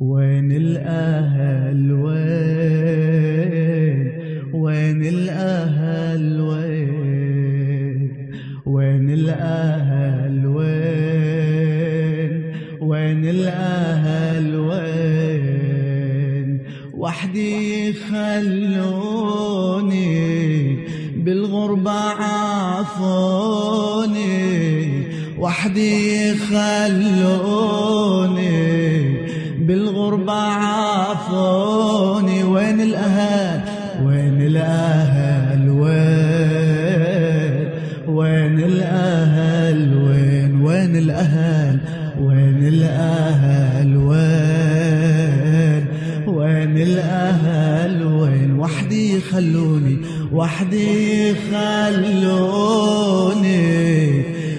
وين الأهل وين؟ وين الأهل وين؟ وين الأهل وين؟ وين الأهل وين؟ وحدي خلوني بالغربة عافوني. وحدي خلوني بالغربة عافوني وين الأهل؟ وين الأهل؟ وين وين الأهل؟ وين وين الأهل؟ وين الأهل؟ وين وين الأهل؟ وين وحدي خلوني وحدي خلوني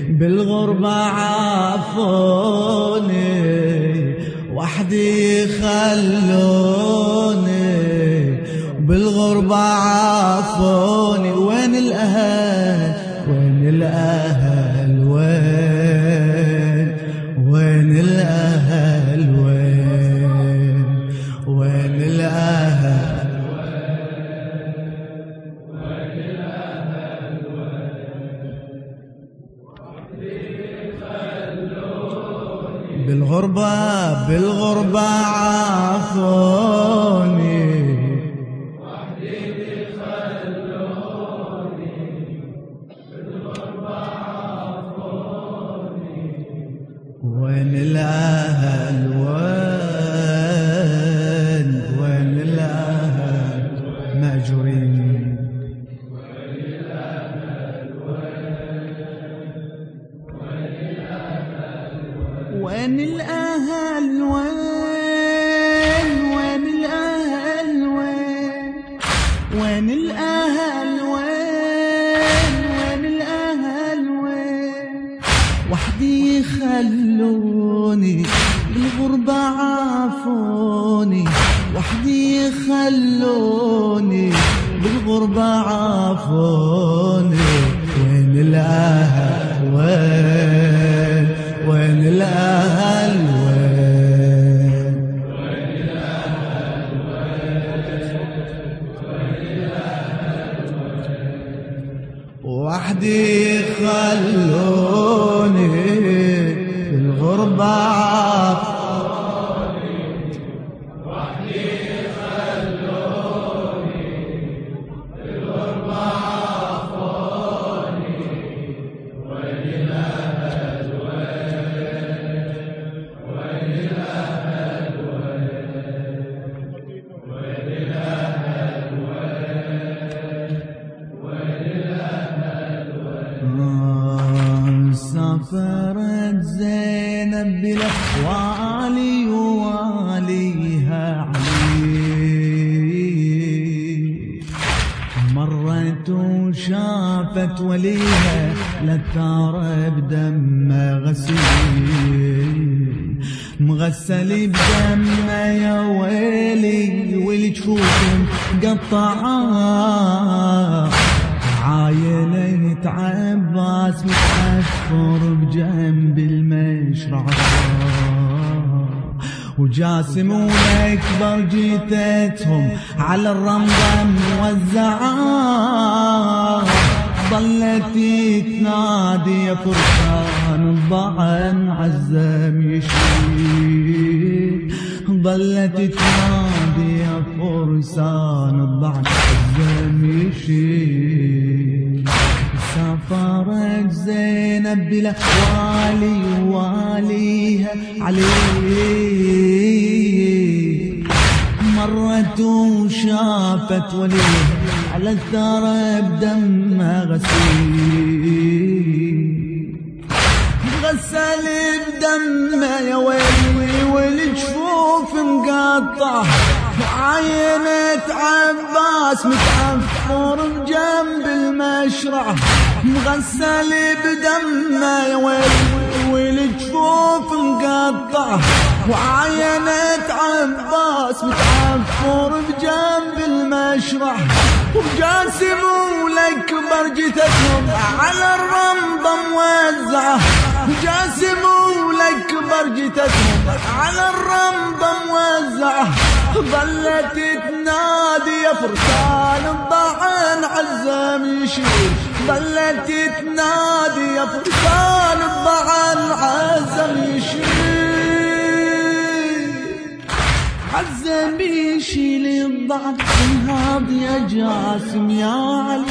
بالغربة عافوني وحدي خلوني بالغربة عافوني وين الأهل؟ وين الأهل؟ بالغربة بالغربة عافوني وين الأهل وين؟ وين الأهل وين؟ وين الأهل وين؟ وين الأهل وين؟ وحدي خلوني بالغربة عافوني. وحدي خلوني بالغربة عافوني. مرت وشافت وليها للثار بدم غسيل. مغسل بدم يا ويلي والجفوف مقطعه عايلة عباس متأثر بجنب المشرعة. وجاسم والأكبر جيتتهم على الرمضة موزعة ظلت تنادي يا فرسان الضعن عزم يشيد. ظلت تنادي يا فرسان الضعن عزم يشيد. سافرت زينب بلا والي واليها عليه مرت وشافت وليها على الثرى بدمها غسيل. غسل بدمه يا ويلي والجفوف مقطع. وعينة عباس متعفر بجنب المشرع مغسل بدمه والجفوف مقطع. وعينة عباس متعفر بجنب المشرع. وجاسم والأكبر جثتهم على الرمضة موزعة. جاسم والأكبر جثتهم على الرمضة موزعة ظلت تنادي يا فرسان الضعن عزم يشيل ظلت تنادي يا فرسان الضعن عزم يشيل عزم يشيل الضعن انهض يا جاسم يا علي.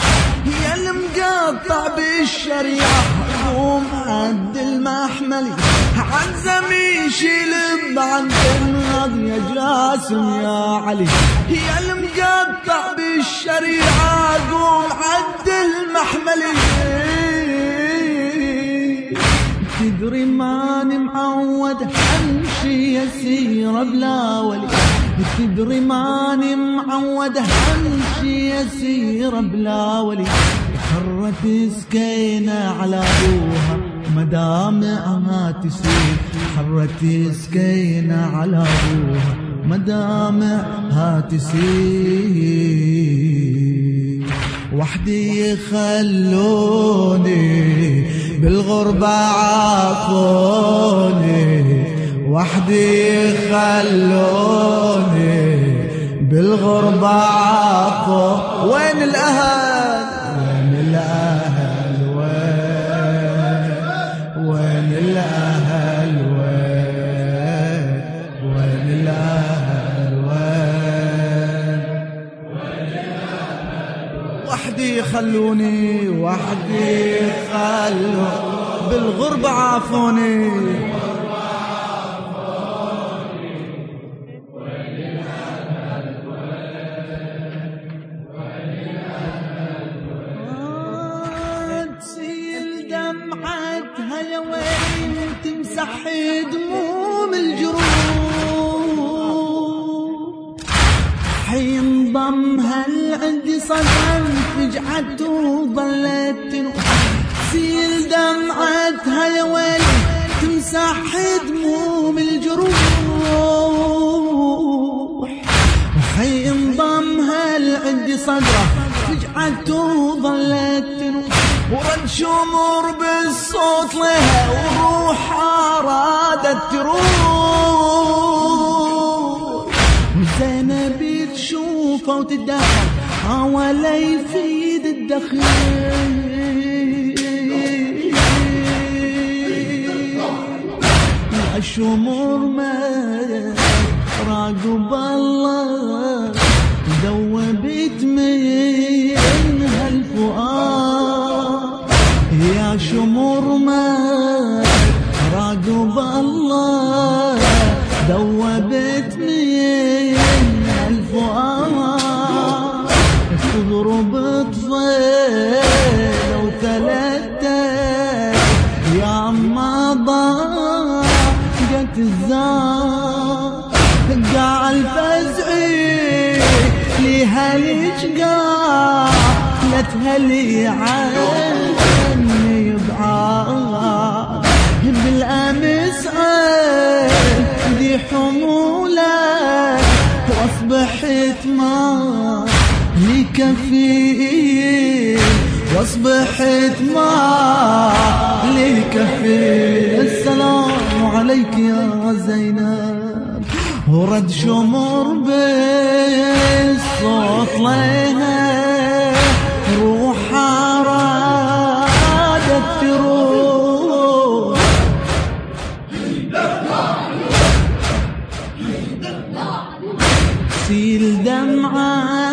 يا المقطع بالشريعة. قوم عد المحملي عزم يشيل الضعن انهض يا جاسم يا علي. يا المقطع بالشريعة قوم عد المحملي تدري ماني معود أمشي يسير بلا ولي. تدري ماني معود أمشي يسير بلا ولي. حرت سكينة على ابوها مدامعها تسير حرت سكينة على ابوها مدامعها تسير وحدي يخلوني بالغربة عافوني. وحدي يخلوني بالغربة عافو وين الأهل؟ الأهل وين وين الأهل وين وين الأهل وين وحدي يخلوني وحدي يخلوني بالغربة عافوني. تمسح دموم الجروح. وحين ضمها لعندي صدرة. فجعت وظلت تنوح ورد شمر بالصوت لها وروح أرادت تروح. وزينب تشوفه وتدخل ولا يفيد الدخيل. الشمر ما راقب الله ذوبت منها الفؤاد يا شمر ما راقب الله ذوبت منها الفؤاد تضرب طفيل وثلاثة لها الاشقاع لتهلي عني بعاد بالامس عندي حمولك واصبحت ما لي كفيل واصبحت ما لي كفيل السلام عليك يا زينب ورد شمر بالصوت لها روح رادت تروح. سيل دمعاتها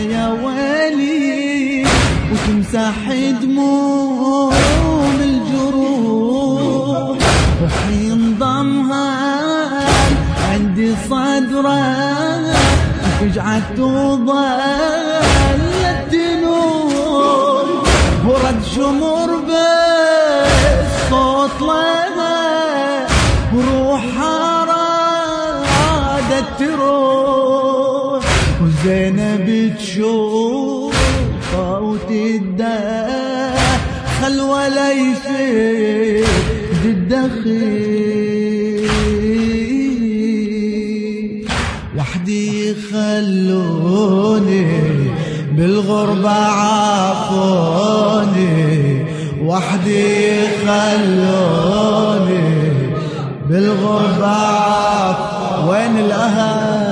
يا ويلي وتمسح دموم فجعت وظلت تنور ورد شمر بالصوت لها. وروحها رادت تروح. وزينب تشوفها وتدخل ولا يفيد الدخيل خلوني بالغربة عافوني وحدي خلوني بالغربة عافوني الأهل؟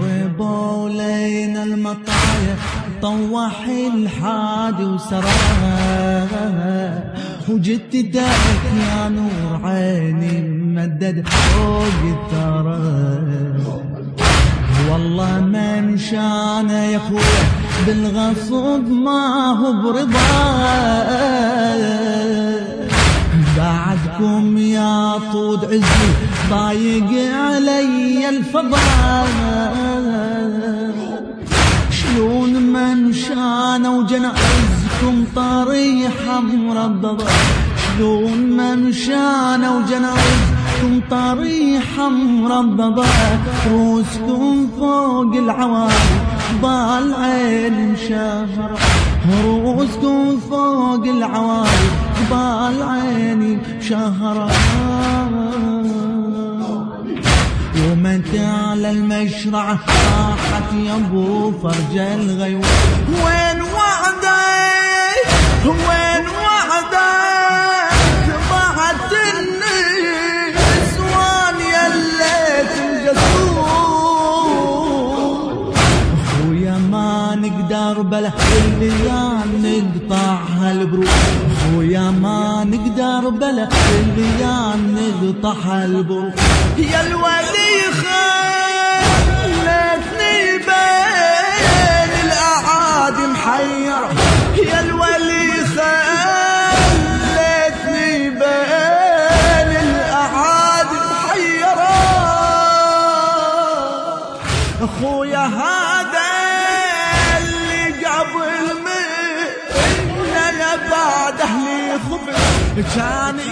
قربوا لينا المطايا طوح الحادي وسرى وجدتك يا نور عيني مدد فوق الثرى. والله ما مشانا يا أخويا بالغصب ما هو برضا بعدكم يا طود عزي ضايق علي الفضا شلون منشانا وجنازكم طريحة مربضة. شلون منشانا وجنازكم طريحة مربضة. روسكم فوق العوالي بالعين مشهرة روسكم فوق العوالي بالعين مشهرة ومن على المشرع راحت يا أبو فرج الغيوم. وين وعدك؟ وين وعدك؟ ضاعت النسوان يا الليت الجسور أخويا ما نقدر بلا الليال نقطعها البروح اخويا ما نقدر بلا الليال نقطعها البروح يا الولي خلتني You're trying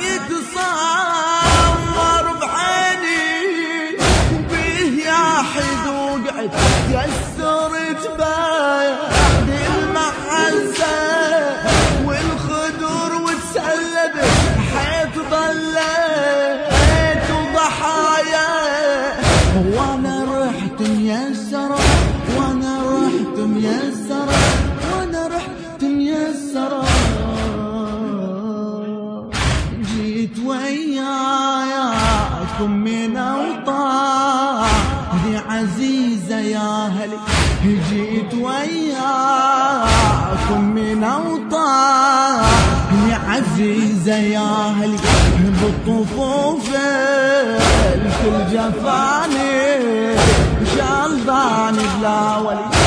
وياكم من اوطان دي عزيزة يا هلي جيت وياكم من اوطان يا عزيزة يا هلي بالطفوف الكل جفاني. شال ضاني بلا ولي.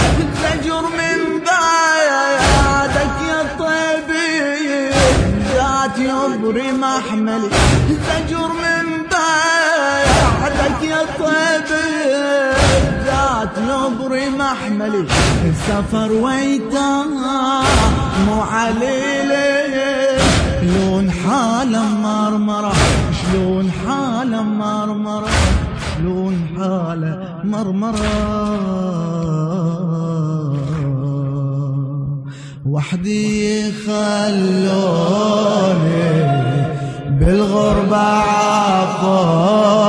ذات يبري محملي زجر من بعدك يا طيبي ذات يبري محملي السفر ويتاه مو عليلي شلون حاله مرمرة شلون حاله مرمرة شلون حاله مرمرة. وحدي خلوني بالغربة عافوني